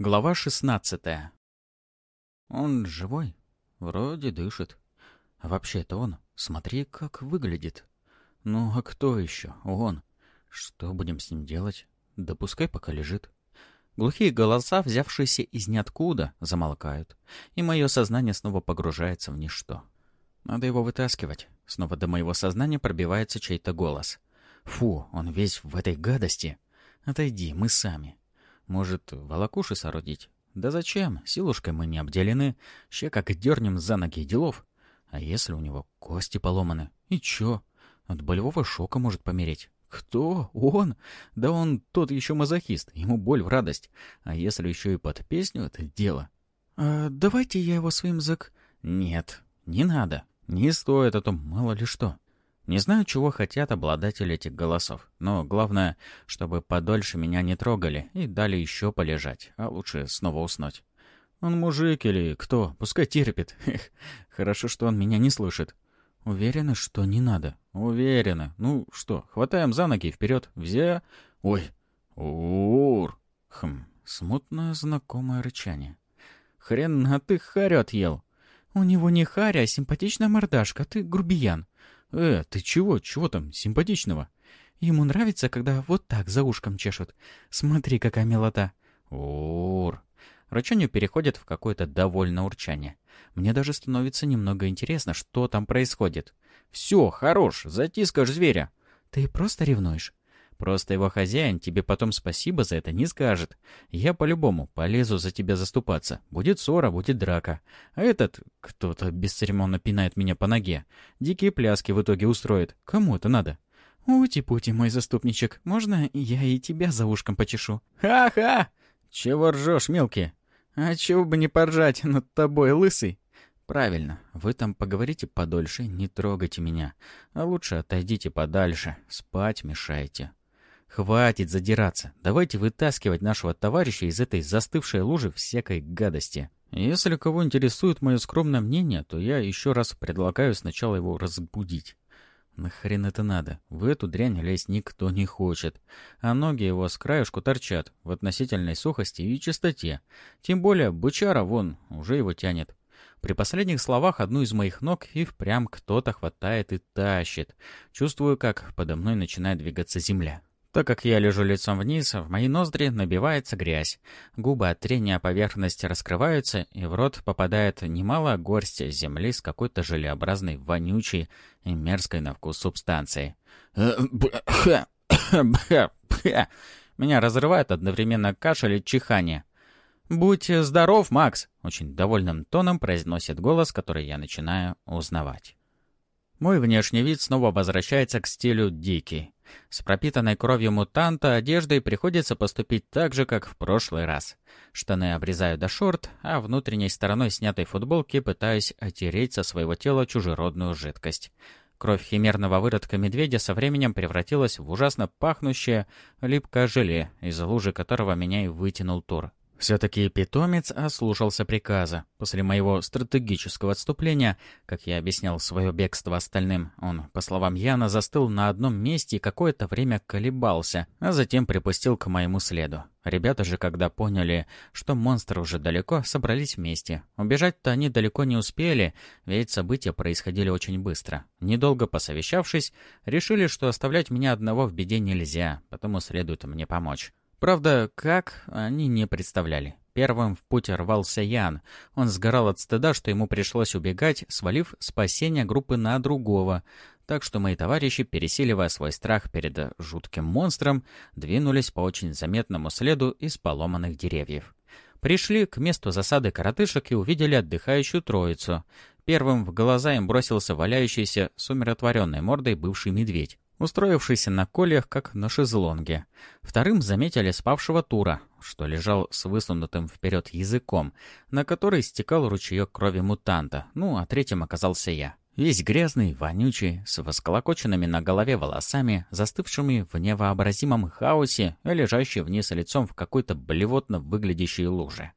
Глава шестнадцатая. Он живой? Вроде дышит. Вообще-то он, смотри, как выглядит. Ну, а кто еще? Он. Что будем с ним делать? Да пускай пока лежит. Глухие голоса, взявшиеся из ниоткуда, замолкают, и мое сознание снова погружается в ничто. Надо его вытаскивать. Снова до моего сознания пробивается чей-то голос. Фу, он весь в этой гадости. Отойди, мы сами. Может, волокуши соорудить? Да зачем? Силушкой мы не обделены. Ще как дернем за ноги делов. А если у него кости поломаны? И чё? От болевого шока может помереть. Кто? Он? Да он тот еще мазохист. Ему боль в радость. А если еще и под песню это дело? А, давайте я его своим зак... Нет, не надо. Не стоит, а то мало ли что. Не знаю, чего хотят обладатели этих голосов, но главное, чтобы подольше меня не трогали и дали еще полежать, а лучше снова уснуть. Он мужик или кто, пускай терпит. Эх, хорошо, что он меня не слышит. Уверены, что не надо? Уверены. Ну что, хватаем за ноги вперед, взя... Ой, ур. Хм, смутное знакомое рычание. Хрен, а ты харю отъел. У него не харя, а симпатичная мордашка, ты грубиян. «Э, ты чего? Чего там симпатичного?» «Ему нравится, когда вот так за ушком чешут. Смотри, какая милота!» «Ур!» Рычание переходит в какое-то довольное урчание. Мне даже становится немного интересно, что там происходит. «Все, хорош, затискаешь зверя!» «Ты просто ревнуешь?» Просто его хозяин тебе потом спасибо за это не скажет. Я по-любому полезу за тебя заступаться. Будет ссора, будет драка. А этот, кто-то бесцеремонно пинает меня по ноге. Дикие пляски в итоге устроит. Кому это надо? «Ути-пути, мой заступничек, можно я и тебя за ушком почешу?» «Ха-ха! Чего ржешь, мелкий? А чего бы не поржать над тобой, лысый?» «Правильно. Вы там поговорите подольше, не трогайте меня. А лучше отойдите подальше. Спать мешаете». Хватит задираться. Давайте вытаскивать нашего товарища из этой застывшей лужи всякой гадости. Если кого интересует мое скромное мнение, то я еще раз предлагаю сначала его разбудить. Нахрен это надо? В эту дрянь лезть никто не хочет. А ноги его с краешку торчат в относительной сухости и чистоте. Тем более бычара вон уже его тянет. При последних словах одну из моих ног и впрямь кто-то хватает и тащит. Чувствую, как подо мной начинает двигаться земля. Так как я лежу лицом вниз, в мои ноздри набивается грязь. Губы от трения поверхности раскрываются, и в рот попадает немало горсти земли с какой-то желеобразной, вонючей и мерзкой на вкус субстанцией. Меня разрывает одновременно кашель и чихание. «Будь здоров, Макс!» — очень довольным тоном произносит голос, который я начинаю узнавать. Мой внешний вид снова возвращается к стилю дикий. С пропитанной кровью мутанта одеждой приходится поступить так же, как в прошлый раз. Штаны обрезаю до шорт, а внутренней стороной снятой футболки пытаюсь отереть со своего тела чужеродную жидкость. Кровь химерного выродка медведя со временем превратилась в ужасно пахнущее липкое желе, из лужи которого меня и вытянул Тур. Все-таки питомец ослушался приказа. После моего стратегического отступления, как я объяснял свое бегство остальным, он, по словам Яна, застыл на одном месте и какое-то время колебался, а затем припустил к моему следу. Ребята же, когда поняли, что монстр уже далеко, собрались вместе. Убежать-то они далеко не успели, ведь события происходили очень быстро. Недолго посовещавшись, решили, что оставлять меня одного в беде нельзя, потому следует мне помочь. Правда, как, они не представляли. Первым в путь рвался Ян. Он сгорал от стыда, что ему пришлось убегать, свалив спасение группы на другого. Так что мои товарищи, пересиливая свой страх перед жутким монстром, двинулись по очень заметному следу из поломанных деревьев. Пришли к месту засады коротышек и увидели отдыхающую троицу. Первым в глаза им бросился валяющийся с умиротворенной мордой бывший медведь устроившийся на кольях, как на шезлонге. Вторым заметили спавшего Тура, что лежал с высунутым вперед языком, на который стекал ручеек крови мутанта, ну, а третьим оказался я. Весь грязный, вонючий, с восколокоченными на голове волосами, застывшими в невообразимом хаосе и лежащий вниз лицом в какой-то блевотно выглядящей луже.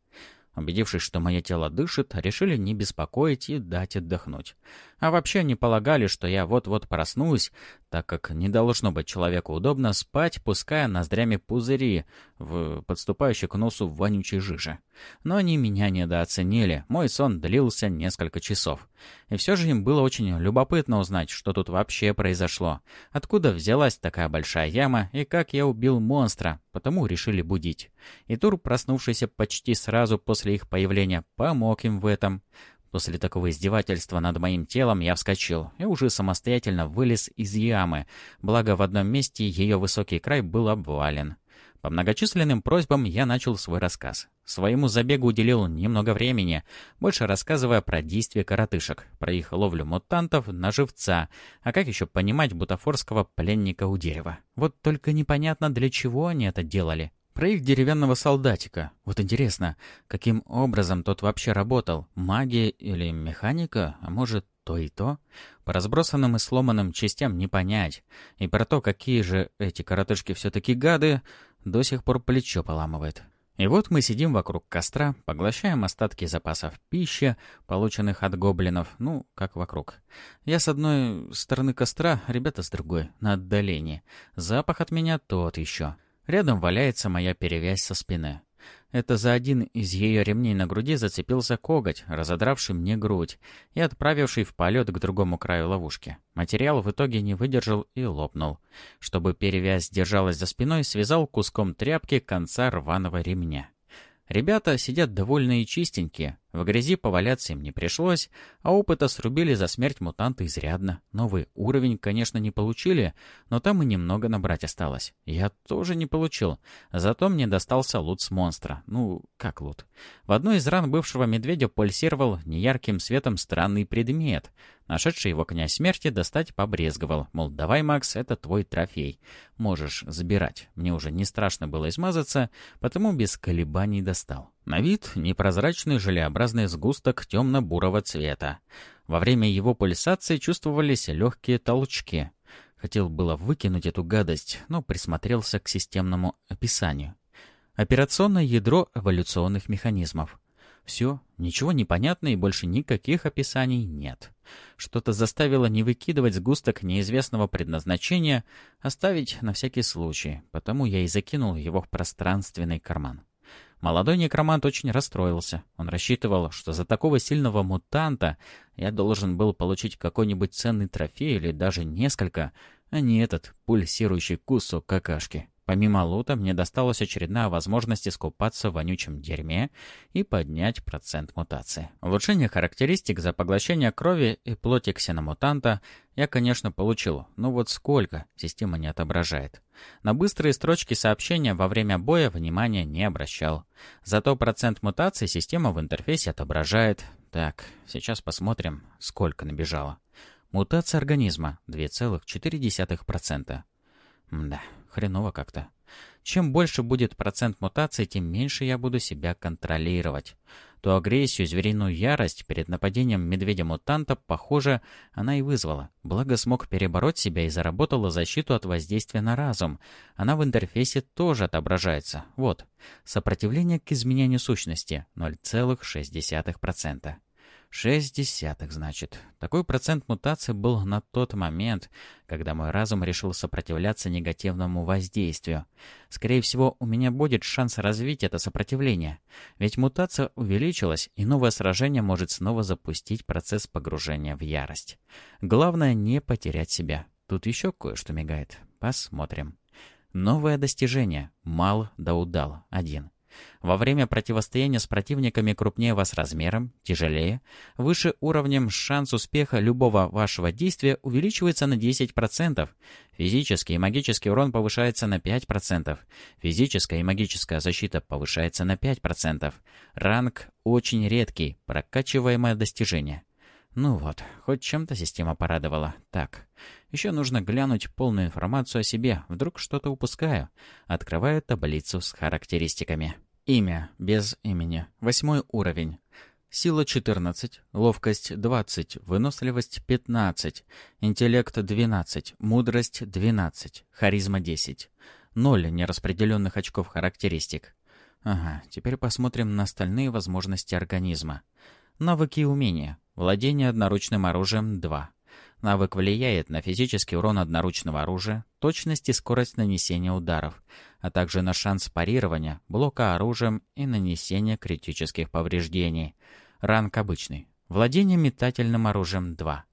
Убедившись, что мое тело дышит, решили не беспокоить и дать отдохнуть. А вообще они полагали, что я вот-вот проснусь, так как не должно быть человеку удобно спать, пуская ноздрями пузыри в подступающей к носу вонючей жижи. Но они меня недооценили, мой сон длился несколько часов. И все же им было очень любопытно узнать, что тут вообще произошло, откуда взялась такая большая яма и как я убил монстра, потому решили будить. И Тур, проснувшийся почти сразу после их появления, помог им в этом. После такого издевательства над моим телом я вскочил и уже самостоятельно вылез из ямы, благо в одном месте ее высокий край был обвален. По многочисленным просьбам я начал свой рассказ. Своему забегу уделил немного времени, больше рассказывая про действия коротышек, про их ловлю мутантов на живца, а как еще понимать бутафорского пленника у дерева. Вот только непонятно, для чего они это делали. Про их деревянного солдатика. Вот интересно, каким образом тот вообще работал? Магия или механика? А может, то и то? По разбросанным и сломанным частям не понять. И про то, какие же эти коротышки все-таки гады, до сих пор плечо поламывает. И вот мы сидим вокруг костра, поглощаем остатки запасов пищи, полученных от гоблинов, ну, как вокруг. Я с одной стороны костра, ребята с другой, на отдалении. Запах от меня тот еще. Рядом валяется моя перевязь со спины. Это за один из ее ремней на груди зацепился коготь, разодравший мне грудь и отправивший в полет к другому краю ловушки. Материал в итоге не выдержал и лопнул. Чтобы перевязь держалась за спиной, связал куском тряпки конца рваного ремня. Ребята сидят довольные и чистенькие, в грязи поваляться им не пришлось, а опыта срубили за смерть мутанта изрядно. Новый уровень, конечно, не получили, но там и немного набрать осталось. Я тоже не получил, зато мне достался лут с монстра. Ну, как лут? В одной из ран бывшего медведя пульсировал неярким светом странный предмет. Нашедший его князь смерти достать побрезговал. Мол, давай, Макс, это твой трофей. Можешь забирать. Мне уже не страшно было измазаться, потому без колебаний достал. На вид непрозрачный желеобразный сгусток темно-бурого цвета. Во время его пульсации чувствовались легкие толчки. Хотел было выкинуть эту гадость, но присмотрелся к системному описанию. Операционное ядро эволюционных механизмов. Все, ничего не и больше никаких описаний нет. Что-то заставило не выкидывать сгусток неизвестного предназначения, оставить на всякий случай, потому я и закинул его в пространственный карман. Молодой некромант очень расстроился. Он рассчитывал, что за такого сильного мутанта я должен был получить какой-нибудь ценный трофей или даже несколько, а не этот пульсирующий кусок какашки. Помимо лута, мне досталась очередная возможность искупаться в вонючем дерьме и поднять процент мутации. Улучшение характеристик за поглощение крови и плоти ксеномутанта я, конечно, получил, но вот сколько, система не отображает. На быстрые строчки сообщения во время боя внимания не обращал. Зато процент мутации система в интерфейсе отображает. Так, сейчас посмотрим, сколько набежало. Мутация организма 2,4%. Да, хреново как-то. Чем больше будет процент мутации, тем меньше я буду себя контролировать. Ту агрессию, звериную ярость перед нападением медведя-мутанта, похоже, она и вызвала. Благо смог перебороть себя и заработала защиту от воздействия на разум. Она в интерфейсе тоже отображается. Вот. Сопротивление к изменению сущности 0,6%. Шесть десятых, значит. Такой процент мутации был на тот момент, когда мой разум решил сопротивляться негативному воздействию. Скорее всего, у меня будет шанс развить это сопротивление. Ведь мутация увеличилась, и новое сражение может снова запустить процесс погружения в ярость. Главное не потерять себя. Тут еще кое-что мигает. Посмотрим. Новое достижение. Мал да удал. Один. Во время противостояния с противниками крупнее вас размером, тяжелее, выше уровнем шанс успеха любого вашего действия увеличивается на 10%. Физический и магический урон повышается на 5%. Физическая и магическая защита повышается на 5%. Ранг очень редкий, прокачиваемое достижение. Ну вот, хоть чем-то система порадовала. Так, еще нужно глянуть полную информацию о себе, вдруг что-то упускаю. Открываю таблицу с характеристиками. Имя, без имени. Восьмой уровень. Сила 14, ловкость 20, выносливость 15, интеллект 12, мудрость 12, харизма 10. Ноль нераспределенных очков характеристик. Ага, теперь посмотрим на остальные возможности организма. Навыки и умения. Владение одноручным оружием – 2. Навык влияет на физический урон одноручного оружия, точность и скорость нанесения ударов, а также на шанс парирования, блока оружием и нанесения критических повреждений. Ранг обычный. Владение метательным оружием 2.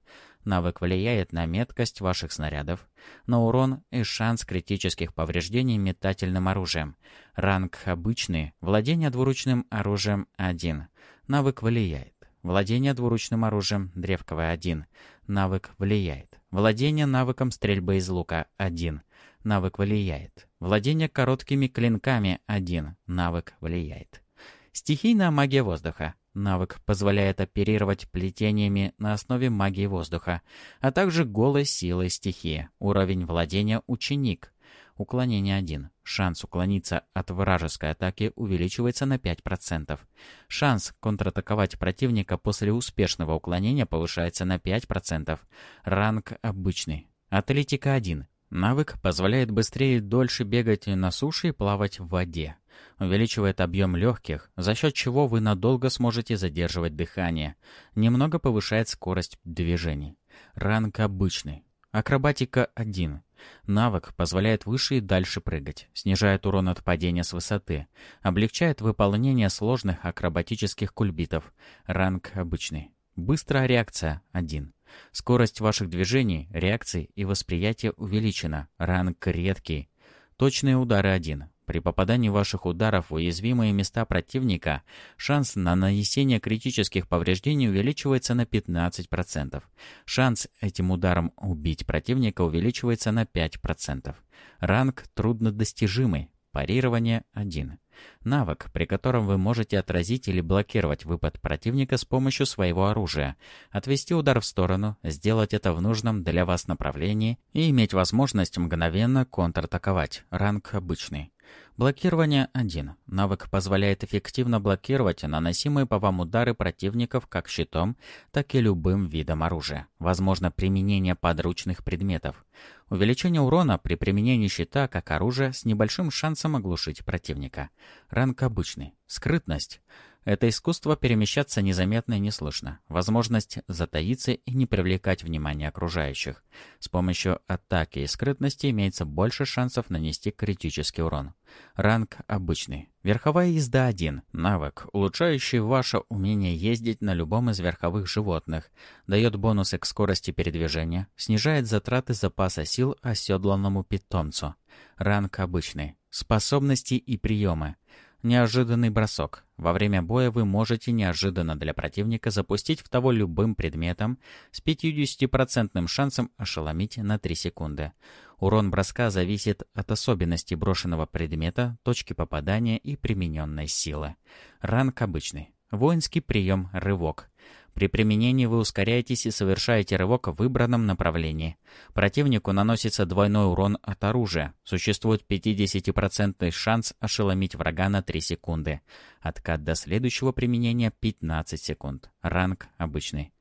Навык влияет на меткость ваших снарядов, на урон и шанс критических повреждений метательным оружием. Ранг обычный. Владение двуручным оружием 1. Навык влияет. Владение двуручным оружием древковое 1. Навык влияет. Владение навыком стрельбы из лука 1. Навык влияет. Владение короткими клинками 1. Навык влияет. Стихийная магия воздуха. Навык позволяет оперировать плетениями на основе магии воздуха, а также голой силой стихии. Уровень владения ученик. Уклонение 1. Шанс уклониться от вражеской атаки увеличивается на 5%. Шанс контратаковать противника после успешного уклонения повышается на 5%. Ранг обычный. Атлетика 1. Навык позволяет быстрее и дольше бегать на суше и плавать в воде. Увеличивает объем легких, за счет чего вы надолго сможете задерживать дыхание. Немного повышает скорость движений. Ранг обычный. Акробатика 1. Навык позволяет выше и дальше прыгать, снижает урон от падения с высоты, облегчает выполнение сложных акробатических кульбитов. Ранг обычный. Быстрая реакция 1. Скорость ваших движений, реакций и восприятия увеличена. Ранг редкий. Точные удары 1. При попадании ваших ударов в уязвимые места противника шанс на нанесение критических повреждений увеличивается на 15%. Шанс этим ударом убить противника увеличивается на 5%. Ранг труднодостижимый. Парирование 1. Навык, при котором вы можете отразить или блокировать выпад противника с помощью своего оружия, отвести удар в сторону, сделать это в нужном для вас направлении и иметь возможность мгновенно контратаковать. Ранг обычный. Блокирование 1. Навык позволяет эффективно блокировать наносимые по вам удары противников как щитом, так и любым видом оружия. Возможно применение подручных предметов. Увеличение урона при применении щита как оружия с небольшим шансом оглушить противника. Ранг обычный. Скрытность. Это искусство перемещаться незаметно и неслышно. Возможность затаиться и не привлекать внимание окружающих. С помощью атаки и скрытности имеется больше шансов нанести критический урон. Ранг обычный. Верховая езда 1. Навык, улучшающий ваше умение ездить на любом из верховых животных. Дает бонусы к скорости передвижения. Снижает затраты запаса сил оседланному питомцу. Ранг обычный. Способности и приемы. Неожиданный бросок. Во время боя вы можете неожиданно для противника запустить в того любым предметом с 50% шансом ошеломить на 3 секунды. Урон броска зависит от особенностей брошенного предмета, точки попадания и примененной силы. Ранг обычный. Воинский прием «Рывок». При применении вы ускоряетесь и совершаете рывок в выбранном направлении. Противнику наносится двойной урон от оружия. Существует 50% шанс ошеломить врага на 3 секунды. Откат до следующего применения 15 секунд. Ранг обычный.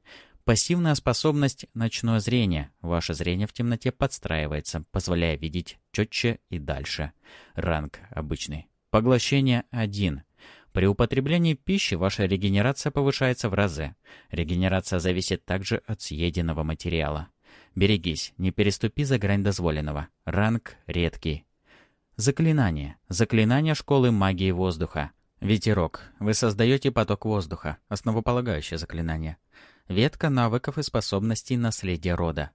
Пассивная способность «Ночное зрение». Ваше зрение в темноте подстраивается, позволяя видеть четче и дальше. Ранг обычный. Поглощение 1. При употреблении пищи ваша регенерация повышается в разы. Регенерация зависит также от съеденного материала. Берегись, не переступи за грань дозволенного. Ранг редкий. Заклинание. Заклинание школы магии воздуха. Ветерок. Вы создаете поток воздуха. Основополагающее заклинание. Ветка навыков и способностей наследия рода.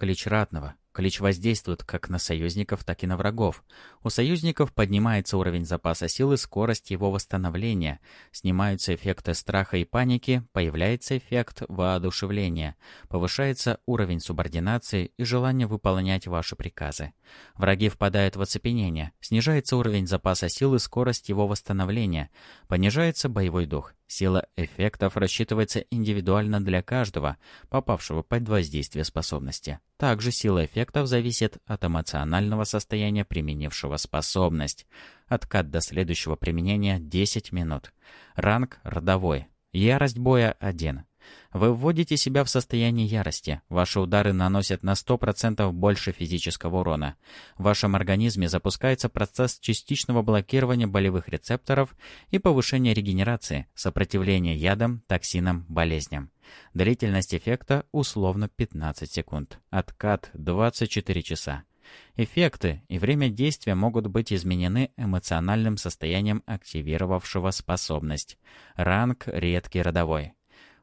Клич ратного. Клич воздействует как на союзников, так и на врагов. У союзников поднимается уровень запаса силы, скорость его восстановления, снимаются эффекты страха и паники, появляется эффект воодушевления, повышается уровень субординации и желание выполнять ваши приказы. Враги впадают в оцепенение, снижается уровень запаса силы, скорость его восстановления, понижается боевой дух. Сила эффектов рассчитывается индивидуально для каждого, попавшего под воздействие способности. Также сила эффектов зависит от эмоционального состояния применившего способность. Откат до следующего применения 10 минут. Ранг родовой. Ярость боя 1. Вы вводите себя в состояние ярости. Ваши удары наносят на 100% больше физического урона. В вашем организме запускается процесс частичного блокирования болевых рецепторов и повышения регенерации, сопротивления ядам, токсинам, болезням. Длительность эффекта условно 15 секунд. Откат 24 часа. Эффекты и время действия могут быть изменены эмоциональным состоянием активировавшего способность. Ранг редкий родовой.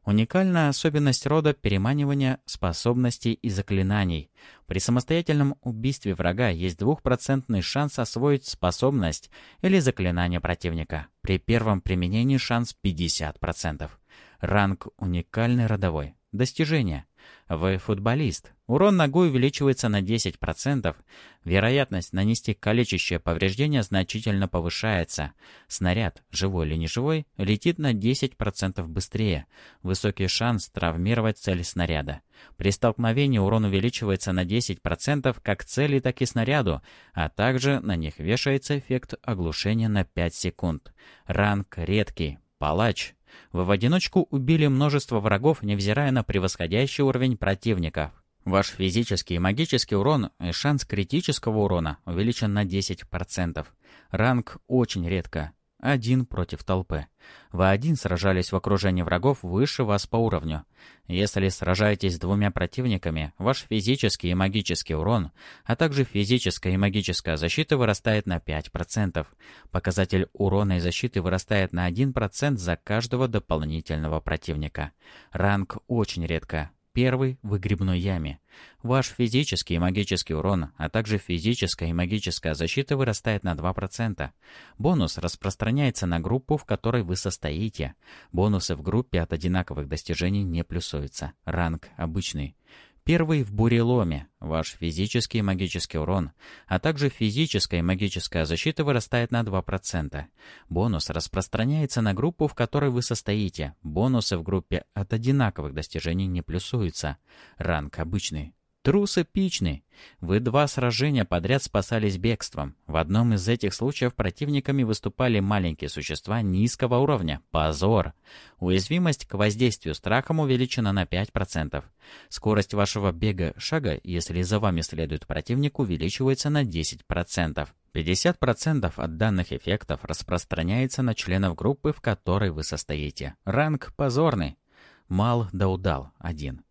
Уникальная особенность рода переманивания способностей и заклинаний. При самостоятельном убийстве врага есть двухпроцентный шанс освоить способность или заклинание противника. При первом применении шанс 50%. Ранг уникальный родовой. Достижение. Вы футболист. Урон ногой увеличивается на 10%. Вероятность нанести калечащее повреждение значительно повышается. Снаряд, живой или неживой, летит на 10% быстрее. Высокий шанс травмировать цель снаряда. При столкновении урон увеличивается на 10% как цели, так и снаряду, а также на них вешается эффект оглушения на 5 секунд. Ранг редкий. Палач. Вы в одиночку убили множество врагов, невзирая на превосходящий уровень противников. Ваш физический и магический урон и шанс критического урона увеличен на 10%. Ранг очень редко. Один против толпы. Вы один сражались в окружении врагов выше вас по уровню. Если сражаетесь двумя противниками, ваш физический и магический урон, а также физическая и магическая защита вырастает на 5%. Показатель урона и защиты вырастает на 1% за каждого дополнительного противника. Ранг очень редко, Первый — в выгребной яме. Ваш физический и магический урон, а также физическая и магическая защита вырастает на 2%. Бонус распространяется на группу, в которой вы состоите. Бонусы в группе от одинаковых достижений не плюсуются. Ранг обычный. Первый в буреломе. Ваш физический и магический урон, а также физическая и магическая защита вырастает на 2%. Бонус распространяется на группу, в которой вы состоите. Бонусы в группе от одинаковых достижений не плюсуются. Ранг обычный. Трус эпичный. Вы два сражения подряд спасались бегством. В одном из этих случаев противниками выступали маленькие существа низкого уровня. Позор. Уязвимость к воздействию страхом увеличена на 5%. Скорость вашего бега-шага, если за вами следует противник, увеличивается на 10%. 50% от данных эффектов распространяется на членов группы, в которой вы состоите. Ранг позорный. Мал да удал. Один.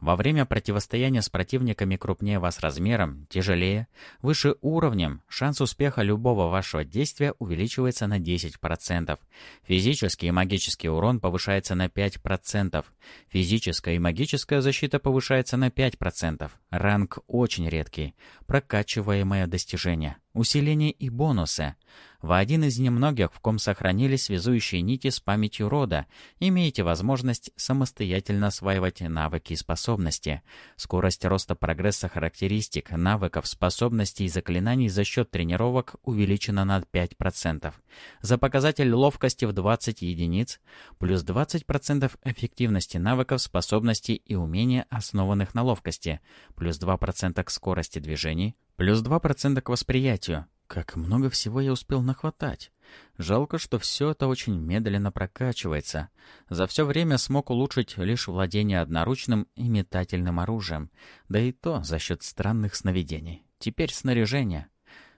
Во время противостояния с противниками крупнее вас размером, тяжелее, выше уровнем, шанс успеха любого вашего действия увеличивается на 10%. Физический и магический урон повышается на 5%. Физическая и магическая защита повышается на 5%. Ранг очень редкий. Прокачиваемое достижение. Усиление и бонусы. Вы один из немногих, в ком сохранились связующие нити с памятью рода, имеете возможность самостоятельно осваивать навыки и способности. Скорость роста прогресса характеристик, навыков, способностей и заклинаний за счет тренировок увеличена на 5%. За показатель ловкости в 20 единиц, плюс 20% эффективности навыков, способностей и умения, основанных на ловкости, плюс 2% к скорости движений, плюс 2% к восприятию, как много всего я успел нахватать. Жалко, что все это очень медленно прокачивается. За все время смог улучшить лишь владение одноручным и метательным оружием, да и то за счет странных сновидений. Теперь снаряжение.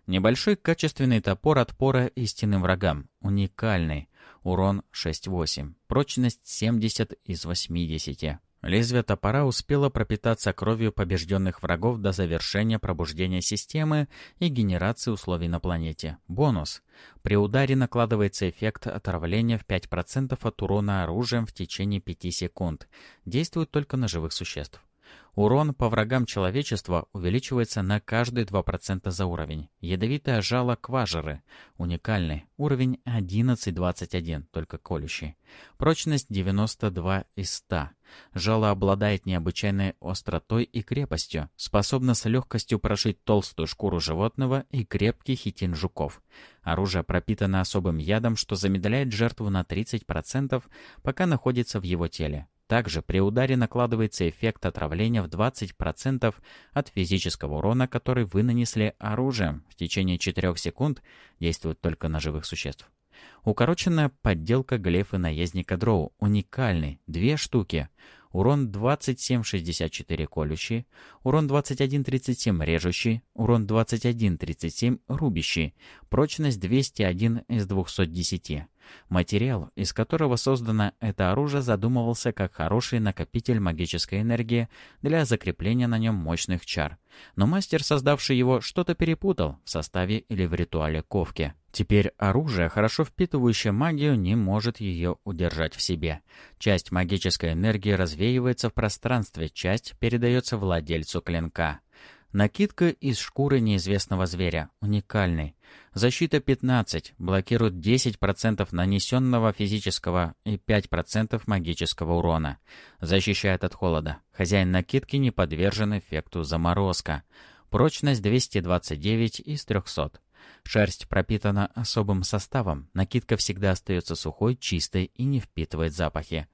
Небольшой качественный топор отпора истинным врагам. Уникальный. Урон 6-8. Прочность 70 из 80. Лезвие топора успело пропитаться кровью побежденных врагов до завершения пробуждения системы и генерации условий на планете. Бонус. При ударе накладывается эффект отравления в 5% от урона оружием в течение 5 секунд. Действует только на живых существ. Урон по врагам человечества увеличивается на каждые 2% за уровень. Ядовитое жало кважеры. Уникальный. Уровень 11-21, только колющий. Прочность 92 из 100. Жало обладает необычайной остротой и крепостью, способно с легкостью прошить толстую шкуру животного и крепкий хитин жуков. Оружие пропитано особым ядом, что замедляет жертву на 30%, пока находится в его теле. Также при ударе накладывается эффект отравления в 20% от физического урона, который вы нанесли оружием. В течение 4 секунд действует только на живых существ. Укороченная подделка глефы наездника Дроу. Уникальный. Две штуки. Урон 27,64 колющий. Урон 21,37 режущий. Урон 21,37 рубящий. Прочность 201 из 210. Материал, из которого создано это оружие, задумывался как хороший накопитель магической энергии для закрепления на нем мощных чар. Но мастер, создавший его, что-то перепутал в составе или в ритуале ковки. Теперь оружие, хорошо впитывающее магию, не может ее удержать в себе. Часть магической энергии развеивается в пространстве, часть передается владельцу клинка. Накидка из шкуры неизвестного зверя. Уникальный. Защита 15. Блокирует 10% нанесенного физического и 5% магического урона. Защищает от холода. Хозяин накидки не подвержен эффекту заморозка. Прочность 229 из 300. Шерсть пропитана особым составом. Накидка всегда остается сухой, чистой и не впитывает запахи.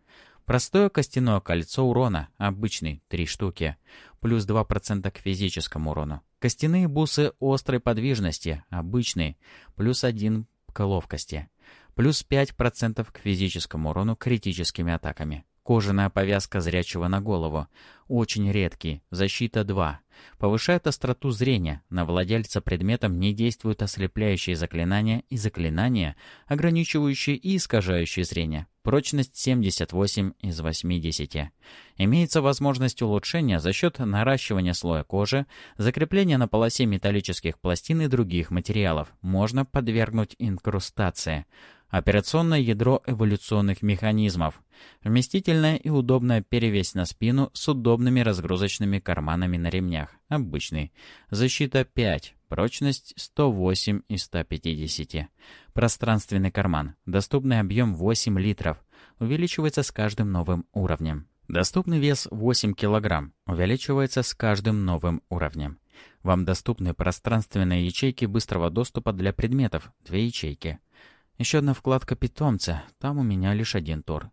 Простое костяное кольцо урона, обычный, три штуки, плюс 2% к физическому урону. Костяные бусы острой подвижности, обычные, плюс 1 к ловкости. Плюс 5% к физическому урону критическими атаками. Кожаная повязка зрячего на голову. Очень редкий. Защита 2. Повышает остроту зрения. На владельца предметом не действуют ослепляющие заклинания и заклинания, ограничивающие и искажающие зрение. Прочность 78 из 80. Имеется возможность улучшения за счет наращивания слоя кожи, закрепления на полосе металлических пластин и других материалов. Можно подвергнуть инкрустации. Операционное ядро эволюционных механизмов. Вместительная и удобная перевесь на спину с удобными разгрузочными карманами на ремнях. Обычный. Защита 5. Прочность 108 из 150. Пространственный карман. Доступный объем 8 литров. Увеличивается с каждым новым уровнем. Доступный вес 8 кг. Увеличивается с каждым новым уровнем. Вам доступны пространственные ячейки быстрого доступа для предметов. Две ячейки. Еще одна вкладка питомца. Там у меня лишь один тур.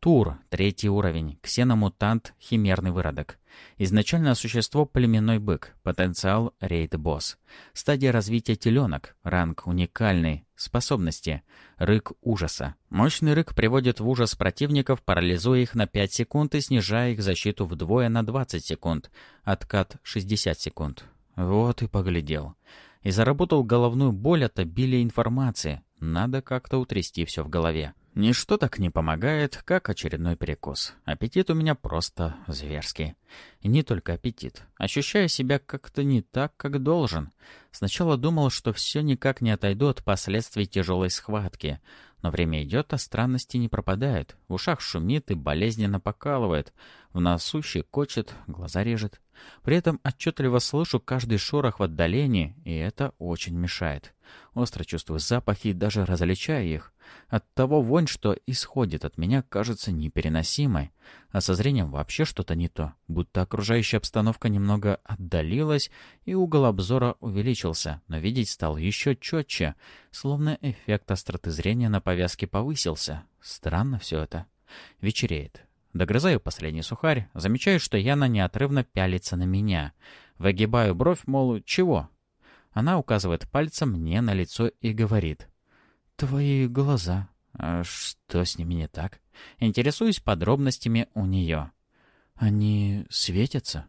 Тур, третий уровень, ксеномутант, химерный выродок. Изначально существо племенной бык, потенциал рейд-босс. Стадия развития теленок, ранг уникальный, способности, рык ужаса. Мощный рык приводит в ужас противников, парализуя их на 5 секунд и снижая их защиту вдвое на 20 секунд, откат 60 секунд. Вот и поглядел. И заработал головную боль от обилия информации. Надо как-то утрясти все в голове. Ничто так не помогает, как очередной перекус. Аппетит у меня просто зверский. И не только аппетит. Ощущаю себя как-то не так, как должен. Сначала думал, что все никак не отойду от последствий тяжелой схватки. Но время идет, а странности не пропадают. В ушах шумит и болезненно покалывает. В носу щекочет, глаза режет. При этом отчетливо слышу каждый шорох в отдалении, и это очень мешает. Остро чувствую запахи даже различаю их. От того вонь, что исходит от меня, кажется непереносимой. А со зрением вообще что-то не то. Будто окружающая обстановка немного отдалилась, и угол обзора увеличился, но видеть стал еще четче, словно эффект остроты зрения на повязке повысился. Странно все это. Вечереет. Догрызаю последний сухарь, замечаю, что Яна неотрывно пялится на меня. Выгибаю бровь, мол, чего? Она указывает пальцем мне на лицо и говорит. «Твои глаза. А что с ними не так?» Интересуюсь подробностями у нее. «Они светятся?»